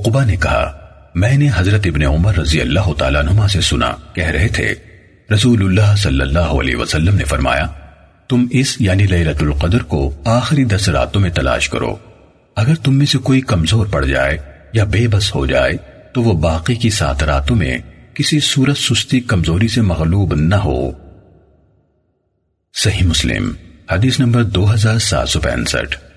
عقبہ نے کہا، میں نے حضرت ابن عمر رضی اللہ تعالیٰ نما سے سنا، کہہ رہے تھے، رسول اللہ صلی اللہ علیہ وسلم نے فرمایا، تم اس یعنی لیلت القدر کو آخری دس راتوں میں تلاش کرو۔ اگر تم میں سے کوئی کمزور پڑ جائے یا بے بس ہو جائے، تو وہ باقی کی سات راتوں میں کسی صورت سستی کمزوری سے مغلوب نہ ہو۔ صحیح مسلم، حدیث نمبر دو ہزار سات سو پینسٹھ۔